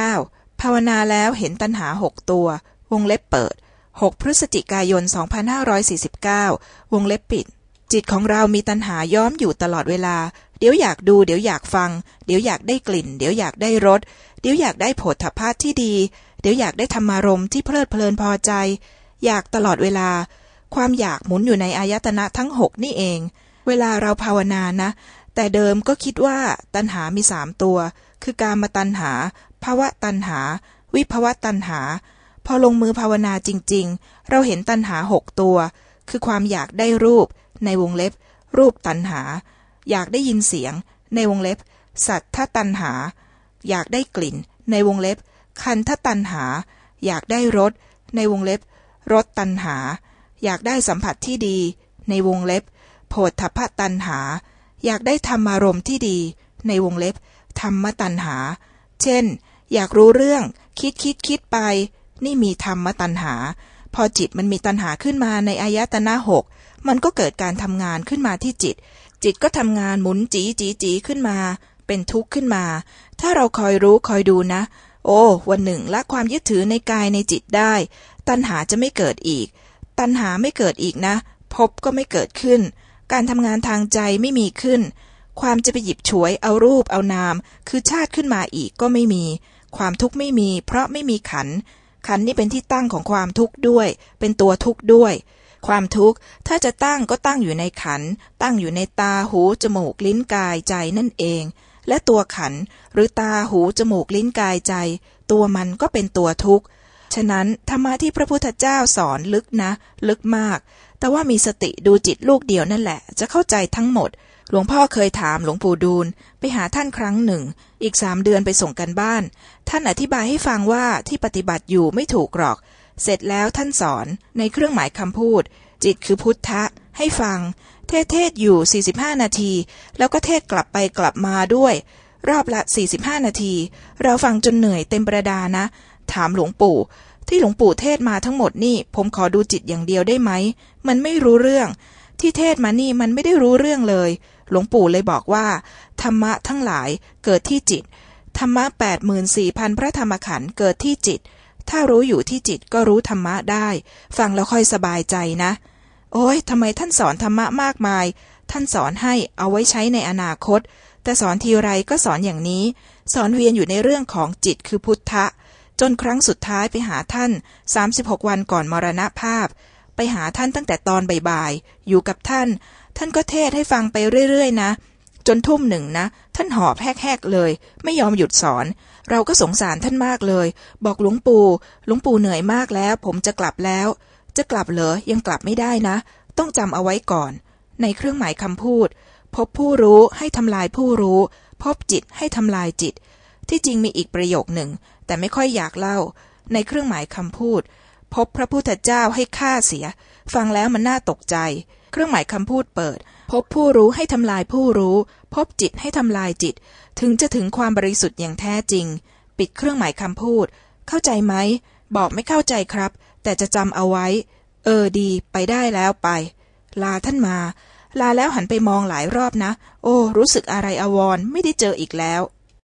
9ภาวนาแล้วเห็นตัณหาหกตัว วงเล็บเปิด 6 พฤศจิกายน 2549 วงเล็บปิด จิตของเรามีตัณหาย้อมอยู่ตลอดเวลา เดี๋ยวอยากดู เดี๋ยวอยากฟัง เดี๋ยวอยากได้กลิ่น เดี๋ยวอยากได้รส เดี๋ยวอยากได้ผฏฐัพพที่ดี เดี๋ยวอยากได้ธรรมารมที่เพลิดเพลินพอใจ อยากตลอดเวลา ความอยากหมุนอยู่ในอายตนะทั้งหกนี่เอง เวลาเราภาวนานะแต่เดิมก็คิดว่าตัณหามีสามตัว คือการมาตัณหา ภาวะตัณหา วิภาวะตัณหา พอลงมือภาวนาจริง ๆ เราเห็นตัณหาหกตัว คือความอยากได้รูป ในวงเล็บ รูปตัณหา อยากได้ยินเสียง ในวงเล็บ สัตทตัณหา อยากได้กลิ่น ในวงเล็บ คันธตัณหา อยากได้รส ในวงเล็บ รสตัณหา อยากได้สัมผัสที่ดี ในวงเล็บโผฏฐัพพตัณหา อยากได้ธรรมารมณ์ที่ดี ในวงเล็บ ธรรมตัณหา เช่น อยากรู้เรื่อง คิดคิดคิดไป นี่มีธรรมตัณหา พอจิตมันมีตัณหาขึ้นมาในอายตนะหกมันก็เกิดการทำงานขึ้นมาที่จิต จิตก็ทำงานหมุนจีจีจีขึ้นมา เป็นทุกข์ขึ้นมา ถ้าเราคอยรู้คอยดูนะ โอ้ วันหนึ่งละความยึดถือในกายในจิตได้ ตัณหาจะไม่เกิดอีก ตัณหาไม่เกิดอีกนะพบก็ไม่เกิดขึ้น การทำงานทางใจไม่มีขึ้น ความจะไปหยิบฉวยเอารูปเอานาม คือชาติขึ้นมาอีกก็ไม่มี ความทุกข์ไม่มี เพราะไม่มีขัน ขันนี่เป็นที่ตั้งของความทุกข์ด้วย เป็นตัวทุกข์ด้วย ความทุกข์ถ้าจะตั้งก็ตั้งอยู่ในขัน ตั้งอยู่ในตาหูจมูกลิ้นกายใจนั่นเอง และตัวขันหรือตาหูจมูกลิ้นกายใจ ตัวมันก็เป็นตัวทุกข์ฉะนั้นธรรมะที่พระพุทธเจ้าสอนลึกนะ ลึกมาก แต่ว่ามีสติดูจิตลูกเดียวนั่นแหละ จะเข้าใจทั้งหมด หลวงพ่อเคยถามหลวงปู่ดูลไปหาท่านครั้งหนึ่ง อีกสามเดือนไปส่งกันบ้าน ท่านอธิบายให้ฟังว่าที่ปฏิบัติอยู่ไม่ถูกหรอก เสร็จแล้วท่านสอนในเครื่องหมายคำพูด จิตคือพุทธะ ให้ฟัง เทศเทศอยู่ 45 นาที แล้วก็เทศกลับไปกลับมาด้วย รอบละ 45 นาที เราฟังจนเหนื่อยเต็มประดานะ ถามหลวงปู่ ที่หลวงปู่เทศมาทั้งหมดนี่ ผมขอดูจิตอย่างเดียวได้ไหมมันไม่รู้เรื่อง ที่เทศมานี่มันไม่ได้รู้เรื่องเลย หลวงปู่เลยบอกว่า ธรรมะทั้งหลายเกิดที่จิต ธรรมะแปดหมื่นสี่พันพระธรรมขันธ์เกิดที่จิต ถ้ารู้อยู่ที่จิตก็รู้ธรรมะได้ ฟังแล้วค่อยสบายใจนะ โอ้ยทำไมท่านสอนธรรมะมากมาย ท่านสอนให้เอาไว้ใช้ในอนาคต แต่สอนทีไรก็สอนอย่างนี้ สอนเวียนอยู่ในเรื่องของจิตคือพุทธะ จนครั้งสุดท้ายไปหาท่าน 36 วันก่อนมรณภาพ ไปหาท่านตั้งแต่ตอนบ่ายๆ อยู่กับท่าน ท่านก็เทศให้ฟังไปเรื่อยๆ นะ จนทุ่มหนึ่งนะ ท่านหอบแหกๆเลย ไม่ยอมหยุดสอน เราก็สงสารท่านมากเลย บอกหลวงปู่หลวงปู่เหนื่อยมากแล้ว ผมจะกลับแล้ว จะกลับเหรอยังกลับไม่ได้นะ ต้องจำเอาไว้ก่อน ในเครื่องหมายคำพูด พบผู้รู้ให้ทำลายผู้รู้ พบจิตให้ทำลายจิต ที่จริงมีอีกประโยคหนึ่ง แต่ไม่ค่อยอยากเล่า ในเครื่องหมายคำพูด พบพระพุทธเจ้าให้ฆ่าเสีย ฟังแล้วมันน่าตกใจ เครื่องหมายคำพูดเปิด พบผู้รู้ให้ทำลายผู้รู้ พบจิตให้ทำลายจิต ถึงจะถึงความบริสุทธิ์อย่างแท้จริง ปิดเครื่องหมายคำพูด เข้าใจไหม บอกไม่เข้าใจครับ แต่จะจำเอาไว้ เออดี ไปได้แล้วไป ลาท่านมา ลาแล้วหันไปมองหลายรอบนะ โอ้ รู้สึกอะไรอาวรไม่ได้เจออีกแล้ว